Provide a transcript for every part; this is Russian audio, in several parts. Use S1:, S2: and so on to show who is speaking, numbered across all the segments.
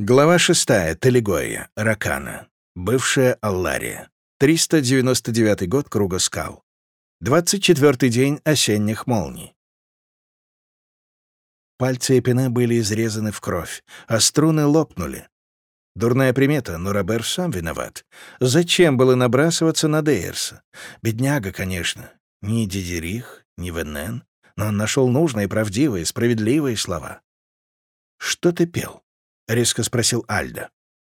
S1: Глава 6. Талигоя. Ракана. Бывшая Аллария. 399 год Круга скал. 24 день осенних молний. Пальцы Эпина были изрезаны в кровь, а струны лопнули. Дурная примета, но Робер сам виноват. Зачем было набрасываться на Дейерса? Бедняга, конечно. Ни Дидерих, ни Веннен, но он нашел нужные, правдивые, справедливые слова. «Что ты пел?» — резко спросил Альда.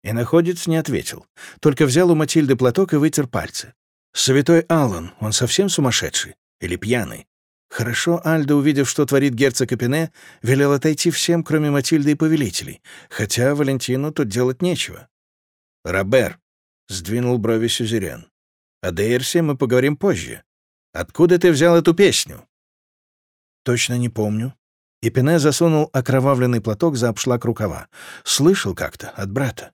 S1: И находец не ответил, только взял у Матильды платок и вытер пальцы. «Святой Аллан, он совсем сумасшедший? Или пьяный?» Хорошо, Альда, увидев, что творит герцог Капине, велел отойти всем, кроме Матильды и повелителей, хотя Валентину тут делать нечего. «Робер», — сдвинул брови Сюзерен, — «о Дейрсе мы поговорим позже. Откуда ты взял эту песню?» «Точно не помню», и Пене засунул окровавленный платок за обшлак рукава. Слышал как-то от брата.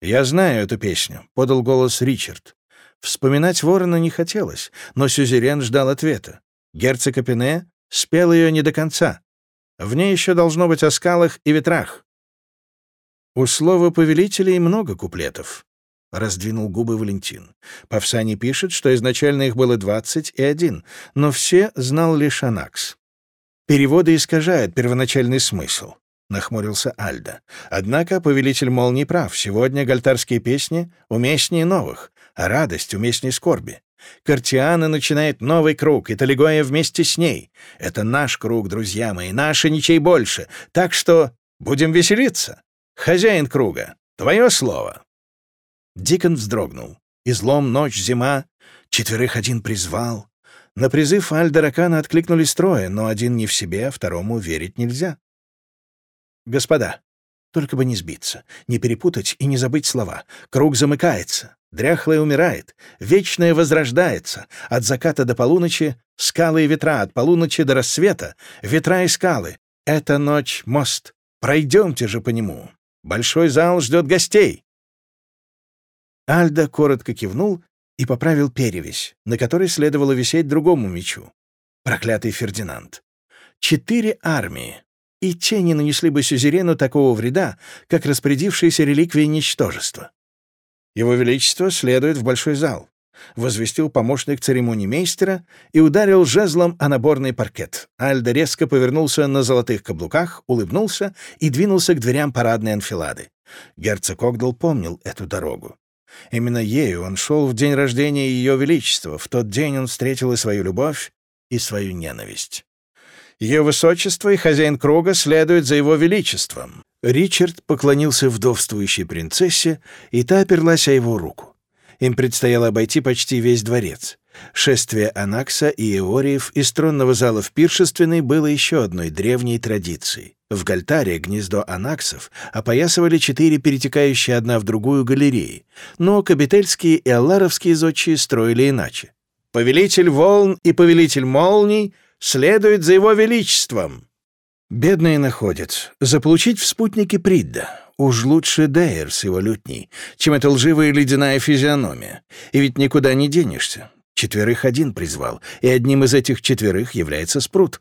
S1: «Я знаю эту песню», — подал голос Ричард. Вспоминать ворона не хотелось, но Сюзерен ждал ответа. Герцог Пене спел ее не до конца. В ней еще должно быть о скалах и ветрах. «У слова повелителей много куплетов», — раздвинул губы Валентин. Павсани пишет, что изначально их было двадцать и один, но все знал лишь Анакс. Переводы искажают первоначальный смысл, — нахмурился Альда. Однако повелитель молний прав. Сегодня гальтарские песни уместнее новых, а радость уместнее скорби. Картиана начинает новый круг, и Талигоя вместе с ней. Это наш круг, друзья мои, наш и ничей больше. Так что будем веселиться. Хозяин круга, твое слово. Дикон вздрогнул. Излом, ночь, зима. Четверых один призвал. На призыв Аль-Даракана откликнулись трое, но один не в себе, а второму верить нельзя. «Господа, только бы не сбиться, не перепутать и не забыть слова. Круг замыкается, дряхлое умирает, вечное возрождается. От заката до полуночи — скалы и ветра, от полуночи до рассвета — ветра и скалы. Это ночь — мост. Пройдемте же по нему. Большой зал ждет гостей». Альда коротко кивнул и поправил перевязь, на которой следовало висеть другому мечу. Проклятый Фердинанд. Четыре армии, и те не нанесли бы сюзерену такого вреда, как распорядившиеся реликвии ничтожества. Его Величество следует в большой зал, возвестил помощник церемонии мейстера и ударил жезлом о наборный паркет. Альда резко повернулся на золотых каблуках, улыбнулся и двинулся к дверям парадной анфилады. Герцог Огдал помнил эту дорогу. Именно ею он шел в день рождения Ее Величества. В тот день он встретил и свою любовь, и свою ненависть. Ее Высочество и хозяин круга следуют за Его Величеством. Ричард поклонился вдовствующей принцессе, и та оперлась о его руку. Им предстояло обойти почти весь дворец. Шествие Анакса и Эориев из тронного зала в Пиршественной было еще одной древней традицией. В Гальтаре гнездо анаксов опоясывали четыре перетекающие одна в другую галереи, но кабительские и алларовские зодчие строили иначе. «Повелитель волн и повелитель молний следует за его величеством!» Бедные находят. Заполучить в спутнике Придда. Уж лучше Дейер с его лютней, чем эта лживая ледяная физиономия. И ведь никуда не денешься. Четверых один призвал, и одним из этих четверых является Спрут.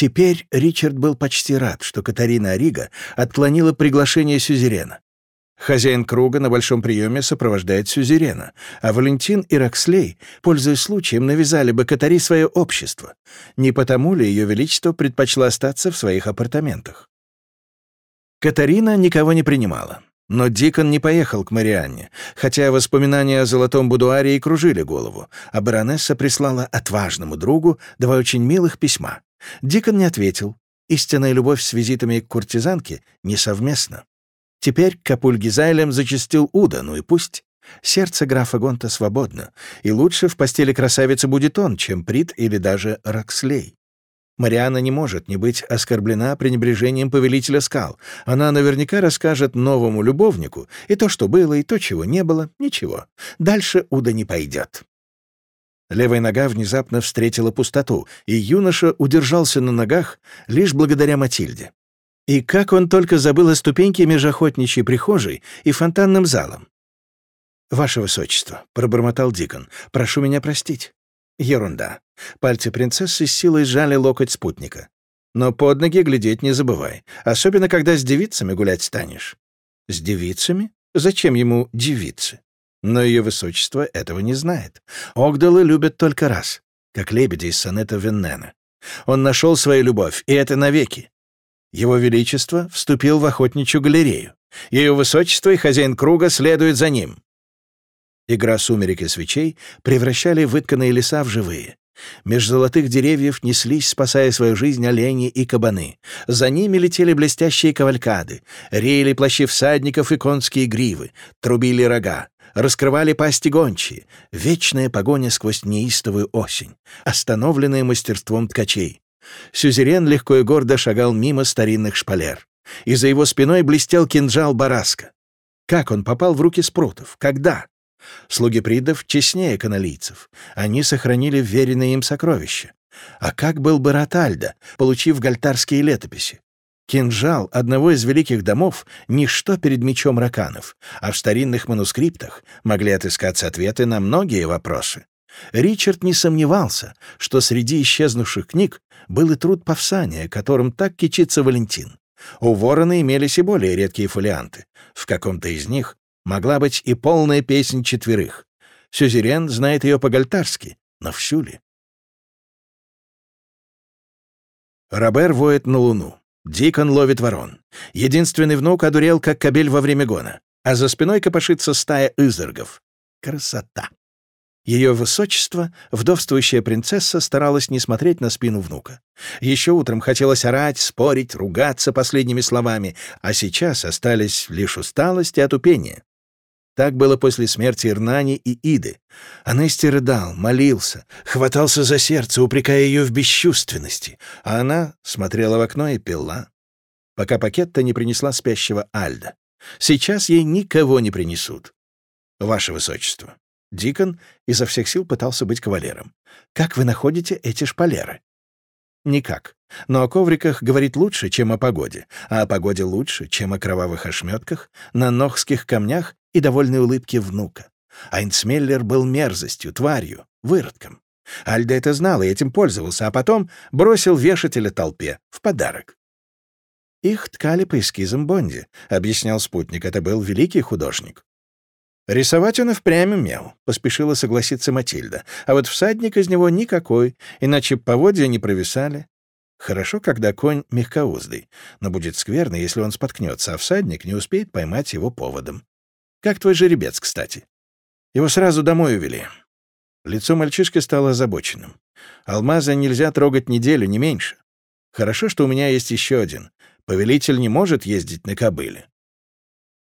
S1: Теперь Ричард был почти рад, что Катарина Орига отклонила приглашение Сюзерена. Хозяин круга на большом приеме сопровождает Сюзерена, а Валентин и Рокслей, пользуясь случаем, навязали бы Катари свое общество. Не потому ли Ее Величество предпочла остаться в своих апартаментах? Катарина никого не принимала. Но Дикон не поехал к Марианне, хотя воспоминания о золотом будуаре и кружили голову, а баронесса прислала отважному другу два очень милых письма. Дикон не ответил. Истинная любовь с визитами к куртизанке несовместна. Теперь Капуль Гизайлем зачастил Уда, ну и пусть. Сердце графа Гонта свободно, и лучше в постели красавицы будет он, чем Прит или даже Рокслей. Мариана не может не быть оскорблена пренебрежением повелителя скал. Она наверняка расскажет новому любовнику и то, что было, и то, чего не было, ничего. Дальше Уда не пойдет. Левая нога внезапно встретила пустоту, и юноша удержался на ногах лишь благодаря Матильде. И как он только забыл о ступеньке между охотничьей прихожей и фонтанным залом. «Ваше Высочество», — пробормотал Дикон, — «прошу меня простить». Ерунда. Пальцы принцессы с силой сжали локоть спутника. Но под ноги глядеть не забывай, особенно когда с девицами гулять станешь. С девицами? Зачем ему девицы? Но ее высочество этого не знает. Огдалы любят только раз, как лебеди из сонета Веннена. Он нашел свою любовь, и это навеки. Его Величество вступил в охотничью галерею. Ее Высочество и хозяин круга следуют за ним. Игра сумерек и свечей превращали вытканные леса в живые. Меж золотых деревьев неслись, спасая свою жизнь, олени и кабаны. За ними летели блестящие кавалькады, реяли плащи всадников и конские гривы, трубили рога, раскрывали пасти гончие. Вечная погоня сквозь неистовую осень, остановленная мастерством ткачей. Сюзерен легко и гордо шагал мимо старинных шпалер. И за его спиной блестел кинжал Бараска. Как он попал в руки спрутов? Когда? Слуги придов честнее каналийцев. Они сохранили веренные им сокровища. А как был бы Ротальдо, получив гальтарские летописи? Кинжал одного из великих домов — ничто перед мечом раканов, а в старинных манускриптах могли отыскаться ответы на многие вопросы. Ричард не сомневался, что среди исчезнувших книг был и труд Павсания, которым так кичится Валентин. У ворона имелись и более редкие фолианты. В каком-то из них могла быть и полная песнь четверых. Сюзерен знает ее по-гальтарски, но всю ли? Робер воет на луну. Дикон ловит ворон. Единственный внук одурел, как кобель во время гона, а за спиной копошится стая изергов. Красота! Ее высочество, вдовствующая принцесса, старалась не смотреть на спину внука. Еще утром хотелось орать, спорить, ругаться последними словами, а сейчас остались лишь усталость и отупение. Так было после смерти Ирнани и Иды. Анести рыдал, молился, хватался за сердце, упрекая ее в бесчувственности, а она смотрела в окно и пила, пока пакетта не принесла спящего Альда. Сейчас ей никого не принесут. Ваше Высочество. Дикон изо всех сил пытался быть кавалером. «Как вы находите эти шпалеры?» «Никак. Но о ковриках говорит лучше, чем о погоде, а о погоде лучше, чем о кровавых ошметках, на ногских камнях и довольной улыбке внука. Айнцмеллер был мерзостью, тварью, выродком. Альда это знал и этим пользовался, а потом бросил вешателя толпе в подарок. «Их ткали по эскизам Бонди», — объяснял спутник. «Это был великий художник». «Рисовать он и впрямь умел», — поспешила согласиться Матильда. «А вот всадник из него никакой, иначе поводья не провисали. Хорошо, когда конь мягкоуздый, но будет скверно, если он споткнется, а всадник не успеет поймать его поводом. Как твой жеребец, кстати. Его сразу домой увели. Лицо мальчишки стало озабоченным. Алмаза нельзя трогать неделю, не меньше. Хорошо, что у меня есть еще один. Повелитель не может ездить на кобыле.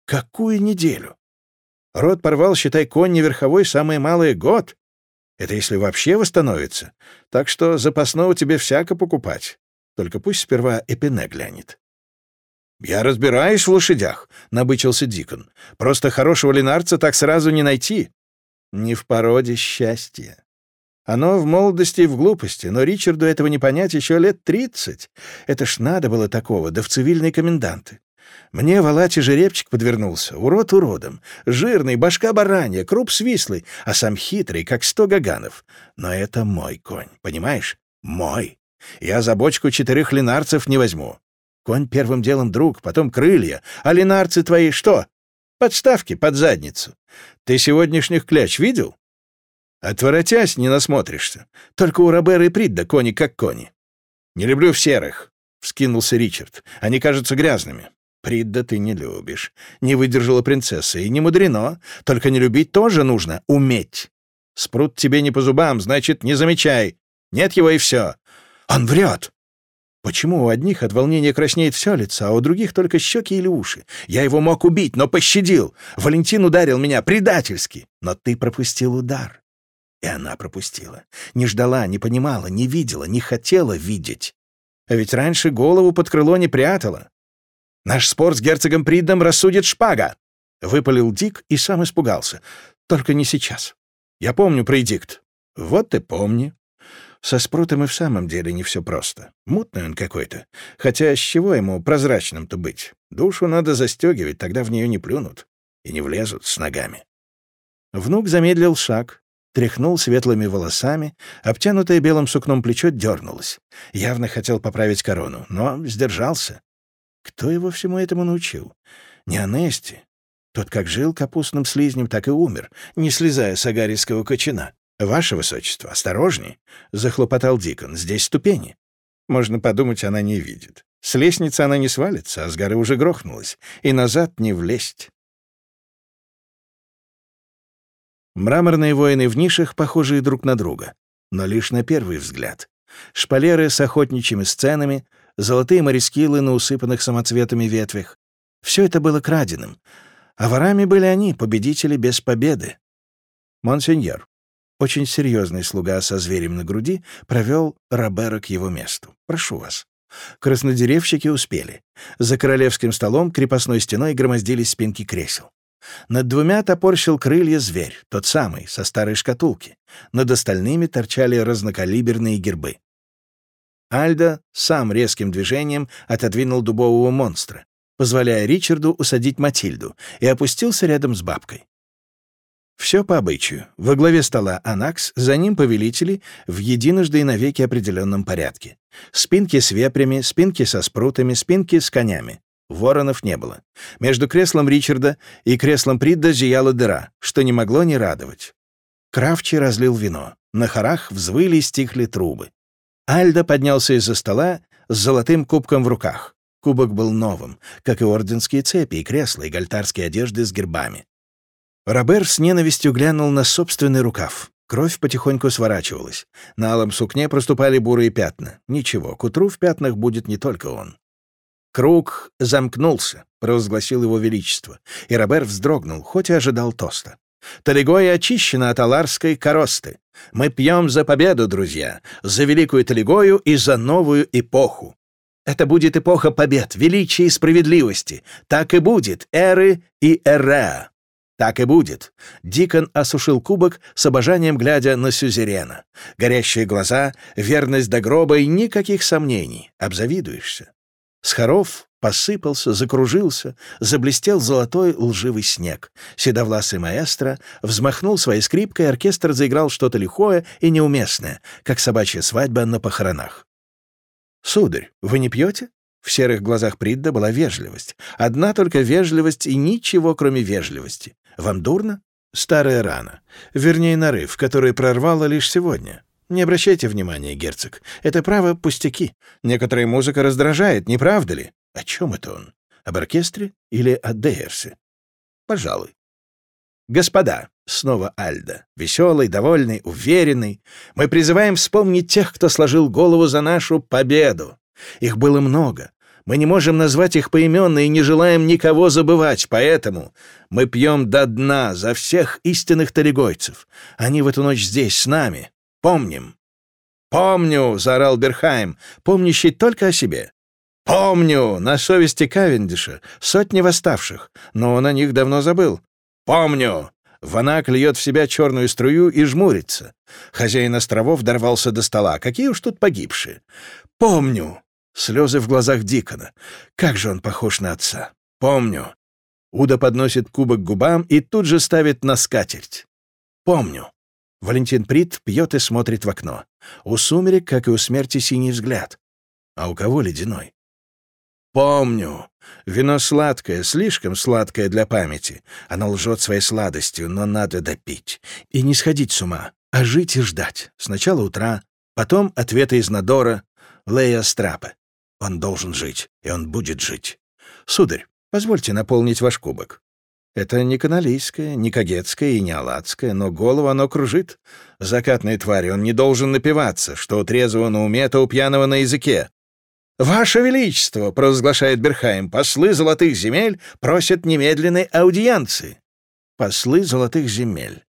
S1: Какую неделю? Рот порвал, считай, конь верховой, самое малое — год. Это если вообще восстановится. Так что запасного тебе всяко покупать. Только пусть сперва Эпине глянет. «Я разбираюсь в лошадях», — набычился Дикон. «Просто хорошего линарца так сразу не найти». «Не в породе счастья. Оно в молодости и в глупости, но Ричарду этого не понять еще лет тридцать. Это ж надо было такого, да в цивильные коменданты. Мне в Алате жеребчик подвернулся, урод уродом, жирный, башка баранья, круп свислый, а сам хитрый, как сто гаганов. Но это мой конь, понимаешь? Мой. Я за бочку четырех линарцев не возьму. Конь первым делом друг, потом крылья. А линарцы твои что? Подставки под задницу. Ты сегодняшних кляч видел? Отворотясь, не насмотришься. Только у Робера и Придда кони как кони. Не люблю в серых, — вскинулся Ричард. Они кажутся грязными. Придда ты не любишь. Не выдержала принцесса, и не мудрено. Только не любить тоже нужно, уметь. Спрут тебе не по зубам, значит, не замечай. Нет его и все. Он врет. Почему у одних от волнения краснеет все лицо, а у других только щеки или уши? Я его мог убить, но пощадил. Валентин ударил меня предательски. Но ты пропустил удар. И она пропустила. Не ждала, не понимала, не видела, не хотела видеть. А ведь раньше голову под крыло не прятала. Наш спор с герцогом Придом рассудит шпага. Выпалил Дик и сам испугался. Только не сейчас. Я помню про эдикт. Вот и помни. Со Спрутом и в самом деле не все просто. Мутный он какой-то. Хотя с чего ему прозрачным-то быть? Душу надо застегивать, тогда в нее не плюнут и не влезут с ногами. Внук замедлил шаг, тряхнул светлыми волосами, обтянутое белым сукном плечо дернулось. Явно хотел поправить корону, но сдержался. Кто его всему этому научил? Не Анести. Тот как жил капустным слизнем, так и умер, не слезая с агарийского кочана. «Ваше высочество, осторожней!» — захлопотал Дикон. «Здесь ступени». Можно подумать, она не видит. С лестницы она не свалится, а с горы уже грохнулась, и назад не влезть. Мраморные воины в нишах похожие друг на друга, но лишь на первый взгляд. Шпалеры с охотничьими сценами, золотые морескилы на усыпанных самоцветами ветвях. Все это было краденым, а ворами были они, победители без победы. Монсеньор, очень серьезный слуга со зверем на груди, провел Робера к его месту. «Прошу вас». Краснодеревщики успели. За королевским столом крепостной стеной громоздились спинки кресел. Над двумя топорщил крылья зверь, тот самый, со старой шкатулки. Над остальными торчали разнокалиберные гербы. Альда сам резким движением отодвинул дубового монстра, позволяя Ричарду усадить Матильду, и опустился рядом с бабкой. Все по обычаю. Во главе стола Анакс, за ним повелители в единожды и навеки определенном порядке. Спинки с вепрями, спинки со спрутами, спинки с конями. Воронов не было. Между креслом Ричарда и креслом Придда зияла дыра, что не могло не радовать. Кравчи разлил вино. На хорах взвыли и стихли трубы. Альда поднялся из-за стола с золотым кубком в руках. Кубок был новым, как и орденские цепи, и кресла, и гальтарские одежды с гербами. Робер с ненавистью глянул на собственный рукав. Кровь потихоньку сворачивалась. На алом сукне проступали бурые пятна. Ничего, к утру в пятнах будет не только он. «Круг замкнулся», — провозгласил его величество, и Робер вздрогнул, хоть и ожидал тоста. «Талигоя очищена от аларской коросты. Мы пьем за победу, друзья, за великую Талигою и за новую эпоху. Это будет эпоха побед, величия и справедливости. Так и будет, эры и эреа. Так и будет. Дикон осушил кубок с обожанием, глядя на сюзерена. Горящие глаза, верность до гроба и никаких сомнений. Обзавидуешься. Схаров посыпался, закружился, заблестел золотой лживый снег. Седовласый маэстро взмахнул своей скрипкой, оркестр заиграл что-то лихое и неуместное, как собачья свадьба на похоронах. «Сударь, вы не пьете?» В серых глазах Придда была вежливость. Одна только вежливость и ничего, кроме вежливости. «Вам дурно?» «Старая рана. Вернее, нарыв, который прорвало лишь сегодня. Не обращайте внимания, герцог. Это право пустяки. Некоторая музыка раздражает, не правда ли? О чем это он? Об оркестре или о Дейерсе? Пожалуй. Господа, снова Альда, веселый, довольный, уверенный, мы призываем вспомнить тех, кто сложил голову за нашу победу. Их было много. Мы не можем назвать их поименно и не желаем никого забывать, поэтому мы пьем до дна за всех истинных талигойцев. Они в эту ночь здесь, с нами, Помним!» «Помню!» — заорал Берхайм, помнящий только о себе. «Помню! На совести Кавендиша сотни восставших, но он о них давно забыл. Помню!» Ванак льет в себя черную струю и жмурится. Хозяин островов дорвался до стола. Какие уж тут погибшие. «Помню!» Слезы в глазах Дикона. Как же он похож на отца. «Помню!» Уда подносит кубок к губам и тут же ставит на скатерть. «Помню!» Валентин Прит пьет и смотрит в окно. У сумерек, как и у смерти, синий взгляд. А у кого ледяной? Помню. Вино сладкое, слишком сладкое для памяти. Оно лжет своей сладостью, но надо допить. И не сходить с ума, а жить и ждать. Сначала утра, потом ответы из Надора, Лея Страпа. Он должен жить, и он будет жить. Сударь, позвольте наполнить ваш кубок. Это не каналийское, не кагетское и не аладское, но голову оно кружит. Закатной твари он не должен напиваться, что у трезвого на уме, то у пьяного на языке. «Ваше Величество!» — провозглашает Берхайм. «Послы золотых земель просят немедленной аудиенции». «Послы золотых земель».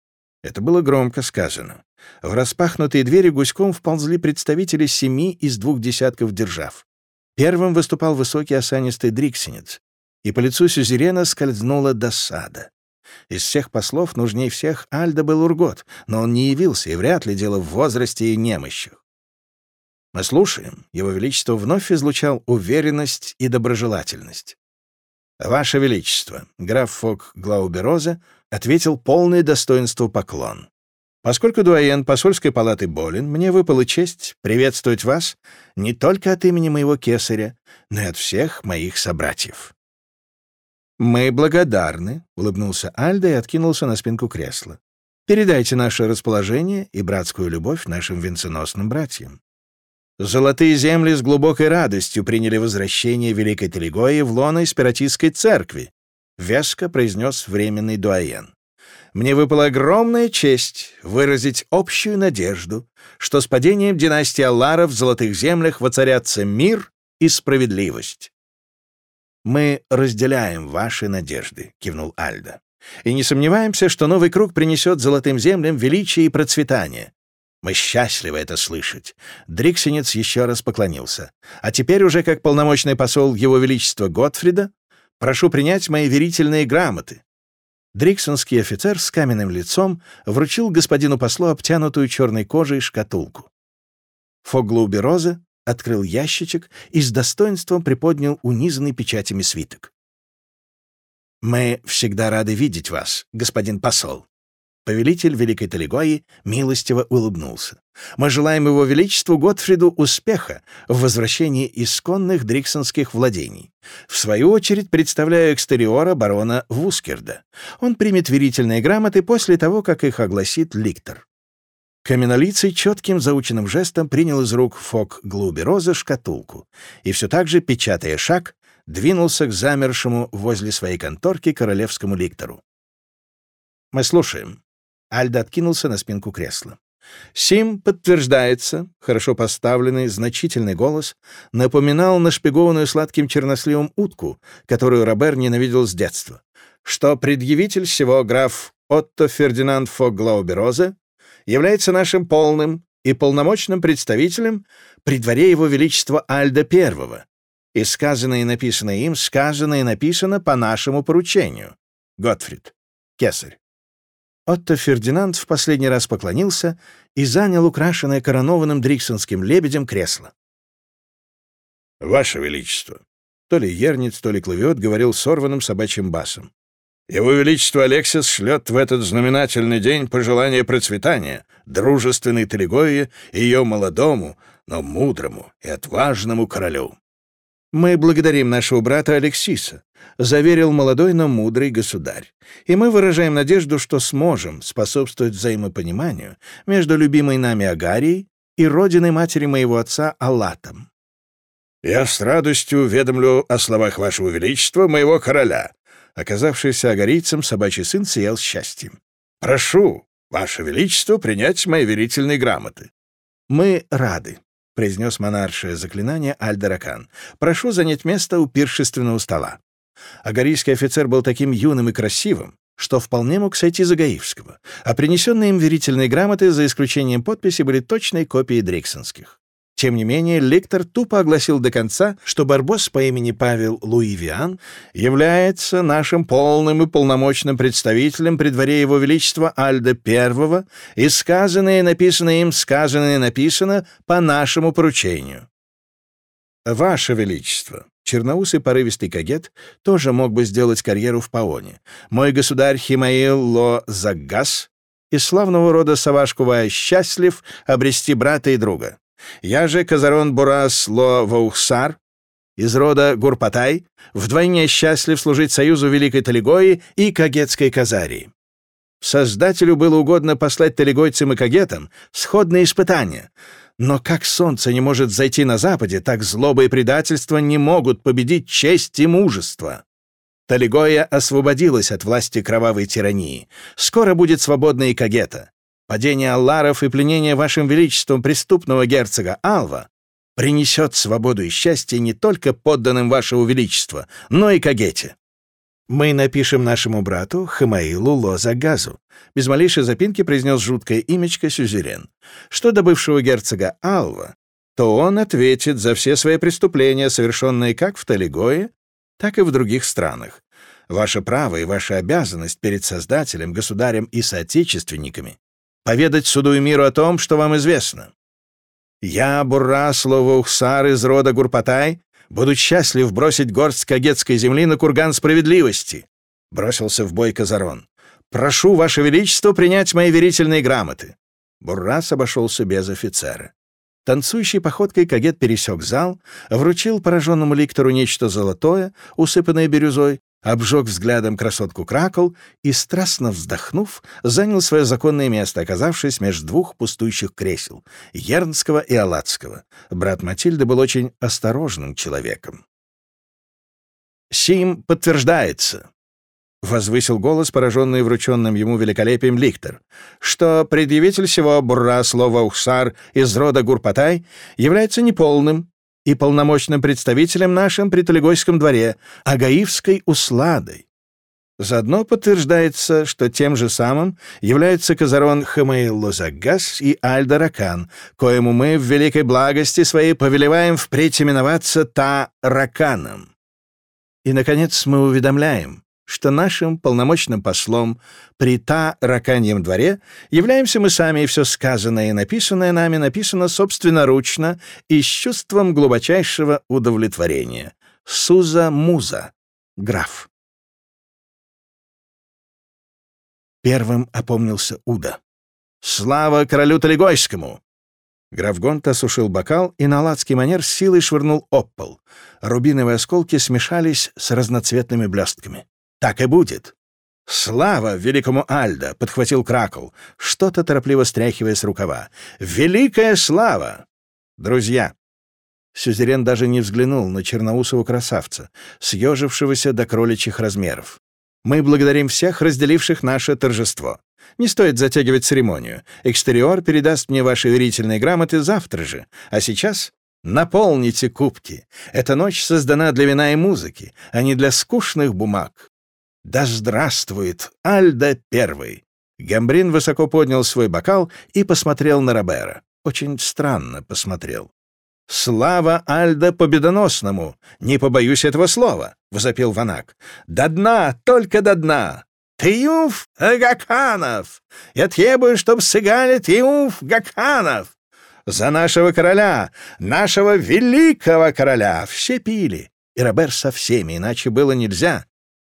S1: Это было громко сказано. В распахнутые двери гуськом вползли представители семи из двух десятков держав. Первым выступал высокий осанистый дриксенец и по лицу Сюзерена скользнула досада. Из всех послов нужней всех Альда был Ургот, но он не явился, и вряд ли дело в возрасте и немощах. Мы слушаем. Его Величество вновь излучал уверенность и доброжелательность. «Ваше Величество», — граф Фок Глаубероза ответил полное достоинство поклон. Поскольку дуаен посольской палаты болен, мне выпала честь приветствовать вас не только от имени моего кесаря, но и от всех моих собратьев». «Мы благодарны», — улыбнулся Альда и откинулся на спинку кресла. «Передайте наше расположение и братскую любовь нашим венценосным братьям». Золотые земли с глубокой радостью приняли возвращение Великой Телегои в лоно Спиратистской церкви, — веско произнес временный дуаен. «Мне выпала огромная честь выразить общую надежду, что с падением династии Аллара в Золотых землях воцарятся мир и справедливость». «Мы разделяем ваши надежды», — кивнул Альда. «И не сомневаемся, что новый круг принесет Золотым землям величие и процветание. Мы счастливы это слышать. Дриксенец еще раз поклонился. А теперь уже как полномочный посол Его Величества Готфрида прошу принять мои верительные грамоты. Дриксонский офицер с каменным лицом вручил господину послу обтянутую черной кожей шкатулку. Фоглоуби Роза открыл ящичек и с достоинством приподнял унизанный печатями свиток. «Мы всегда рады видеть вас, господин посол», Повелитель Великой Талигои милостиво улыбнулся. «Мы желаем его величеству Готфриду успеха в возвращении исконных дриксонских владений. В свою очередь представляю экстериора барона Вускерда. Он примет верительные грамоты после того, как их огласит ликтор». Каменолицый четким заученным жестом принял из рук Фок Глубероза шкатулку и все так же, печатая шаг, двинулся к замершему возле своей конторки королевскому ликтору. «Мы слушаем», Альда откинулся на спинку кресла. «Сим подтверждается», — хорошо поставленный, значительный голос, напоминал нашпигованную сладким черносливом утку, которую Робер ненавидел с детства, что предъявитель всего граф Отто Фердинанд Фогглауберозе является нашим полным и полномочным представителем при дворе его величества Альда I, и сказанное и написанное им, сказано и написано по нашему поручению. Готфрид, Кесарь. Отто Фердинанд в последний раз поклонился и занял украшенное коронованным дриксонским лебедем кресло.
S2: «Ваше Величество!» То ли Ерниц, то ли Клавиот говорил сорванным собачьим басом. «Его Величество Алексис шлет в этот знаменательный день пожелание процветания дружественной Телегое и ее молодому, но мудрому и отважному королю».
S1: «Мы благодарим нашего брата Алексиса», — заверил молодой, но мудрый государь. «И мы выражаем надежду, что сможем способствовать взаимопониманию между любимой нами Агарией и родиной матери моего отца Аллатом».
S2: «Я с радостью уведомлю о словах вашего величества, моего короля».
S1: Оказавшийся агарийцем, собачий сын сиял счастьем.
S2: «Прошу, ваше величество, принять мои верительные грамоты».
S1: «Мы рады», — произнес монаршее заклинание Альдаракан. «Прошу занять место у пиршественного стола». Агарийский офицер был таким юным и красивым, что вполне мог сойти за Гаивского, а принесенные им верительные грамоты, за исключением подписи, были точной копией дриксонских. Тем не менее, лектор тупо огласил до конца, что Барбос по имени Павел Луи Виан является нашим полным и полномочным представителем при дворе Его Величества Альда I, и сказанное и написано им, сказанное и написано по нашему поручению. «Ваше Величество», черноусый порывистый кагет тоже мог бы сделать карьеру в Паоне. Мой государь Химаил Ло Заггас из славного рода Савашкува счастлив обрести брата и друга. Я же Казарон Бурас Ло Ваухсар, из рода Гурпатай, вдвойне счастлив служить союзу Великой Талигои и Кагетской Казарии. Создателю было угодно послать талигойцам и кагетам сходные испытания, но как солнце не может зайти на западе, так злоба и предательство не могут победить честь и мужество. Талигоя освободилась от власти кровавой тирании. Скоро будет свободна и Кагета. Падение Алларов и пленение вашим величеством преступного герцога Алва принесет свободу и счастье не только подданным вашего величества, но и Кагете. Мы напишем нашему брату Хамаилу Лозагазу. Без малейшей запинки произнес жуткое имечко Сюзерен. Что до бывшего герцога Алва, то он ответит за все свои преступления, совершенные как в Талигое, так и в других странах. Ваше право и ваша обязанность перед Создателем, Государем и соотечественниками поведать суду и миру о том, что вам известно. Я, Бурра, слово Ухсар из рода Гурпатай, буду счастлив бросить горсть кагетской земли на курган справедливости. Бросился в бой Казарон. Прошу, Ваше Величество, принять мои верительные грамоты». Буррас обошелся без офицера. Танцующей походкой кагет пересек зал, вручил пораженному ликтору нечто золотое, усыпанное бирюзой, обжег взглядом красотку Кракл и, страстно вздохнув, занял свое законное место, оказавшись между двух пустующих кресел — Ернского и Алатского. Брат Матильды был очень осторожным человеком. «Сим подтверждается», — возвысил голос, пораженный врученным ему великолепием Ликтор, что предъявитель всего бурра слова «ухсар» из рода Гурпатай является неполным и полномочным представителем нашим при Талигойском дворе, Агаивской усладой. Заодно подтверждается, что тем же самым являются Казарон Хамаил Лозагас и Альда Ракан, коему мы в великой благости своей повелеваем впредь именоваться Та-Раканом. И, наконец, мы уведомляем, что нашим полномочным послом при Та-Раканьем дворе являемся мы сами, и все сказанное и написанное нами написано собственноручно и с чувством глубочайшего удовлетворения. Суза-Муза, граф. Первым опомнился Уда. «Слава королю Талигойскому!» Граф Гонт осушил бокал и на ладский манер с силой швырнул об пол. Рубиновые осколки смешались с разноцветными блестками. «Так и будет!» «Слава великому Альда!» — подхватил Кракл, что-то торопливо стряхивая с рукава. «Великая слава!» «Друзья!» Сюзерен даже не взглянул на черноусого красавца, съежившегося до кроличьих размеров. «Мы благодарим всех, разделивших наше торжество. Не стоит затягивать церемонию. Экстериор передаст мне ваши верительные грамоты завтра же. А сейчас наполните кубки. Эта ночь создана для вина и музыки, а не для скучных бумаг. Да здравствует Альда Первый!» Гамбрин высоко поднял свой бокал и посмотрел на Робера. Очень странно посмотрел. «Слава Альда Победоносному! Не побоюсь этого слова!» — возопил Ванак. «До дна, только до дна! «Триумф Гаканов! Я требую, чтобы сыграли триумф Гаканов! За нашего короля, нашего великого короля!» Все пили, и Робер со всеми, иначе было нельзя.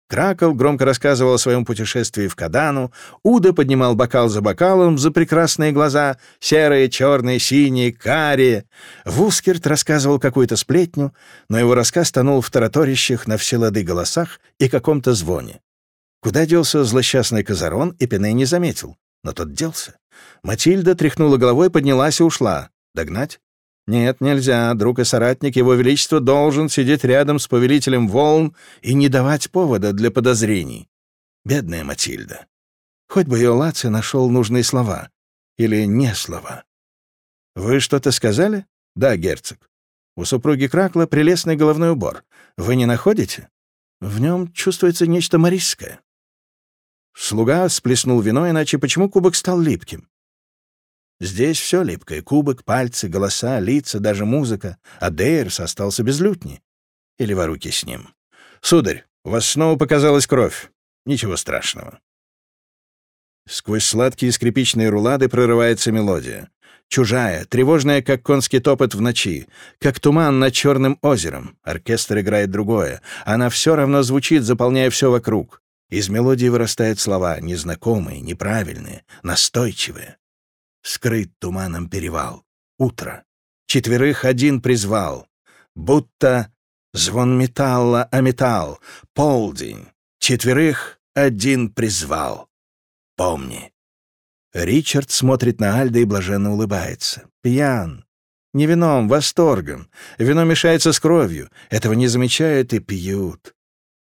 S1: Кракл громко рассказывал о своем путешествии в Кадану, Уда поднимал бокал за бокалом за прекрасные глаза, серые, черные, синие, карие. Вускерт рассказывал какую-то сплетню, но его рассказ тонул в тараторящих на все лады голосах и каком-то звоне. Куда делся злосчастный Казарон, Эпине не заметил. Но тот делся. Матильда тряхнула головой, поднялась и ушла. Догнать? Нет, нельзя. Друг и соратник Его Величества должен сидеть рядом с повелителем волн и не давать повода для подозрений. Бедная Матильда. Хоть бы ее Лаци нашел нужные слова. Или не слова. «Вы что-то сказали?» «Да, герцог. У супруги Кракла прелестный головной убор. Вы не находите?» «В нем чувствуется нечто марийское». Слуга сплеснул вино, иначе почему кубок стал липким? Здесь все липкое — кубок, пальцы, голоса, лица, даже музыка, а Дейрс остался без лютни. Или воруки с ним. «Сударь, у вас снова показалась кровь. Ничего страшного». Сквозь сладкие скрипичные рулады прорывается мелодия. Чужая, тревожная, как конский топот в ночи, как туман над черным озером. Оркестр играет другое. Она все равно звучит, заполняя все вокруг. Из мелодии вырастают слова, незнакомые, неправильные, настойчивые. Скрыт туманом перевал. Утро. Четверых один призвал. Будто звон металла, а металл. Полдень. Четверых один призвал. Помни. Ричард смотрит на Альда и блаженно улыбается. Пьян. Не вином, восторгом. Вино мешается с кровью. Этого не замечают и пьют.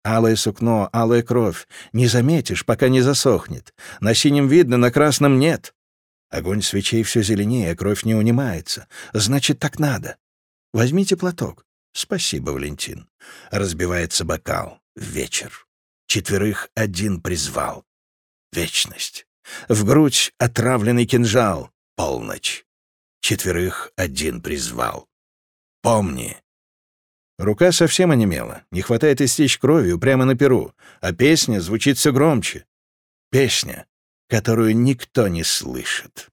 S1: Алое сукно, алая кровь. Не заметишь, пока не засохнет. На синем видно, на красном нет. Огонь свечей все зеленее, кровь не унимается. Значит, так надо. Возьмите платок. Спасибо, Валентин. Разбивается бокал. Вечер. Четверых один призвал. Вечность. В грудь отравленный кинжал. Полночь. Четверых один призвал. Помни, Рука совсем онемела, не хватает истечь кровью прямо на перу, а песня звучит все громче. Песня, которую никто не слышит.